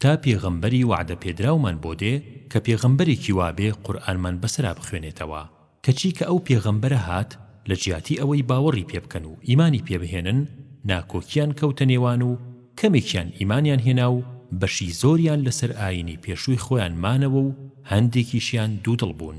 تا پێغەمبەری وەعدە پێدراومان بۆ دێ کە پێغەمبەرێکی وا بێ قورئانمان بەسەرا بخوێنێتەوە کەچی کە ئەو پێغەمبەرە هات لە جیاتی ئەوەی باوەڕی پێ بکەن و ئیمانی پێ بهێنن ناکۆکیان کەوتە نێوان و کەمێکیان ئیمانیان هێنا و بەشی زۆریان لەسەر ئاینی پێشووی خۆیان مانەوە و هەندێکیشیان دوودڵ بوون.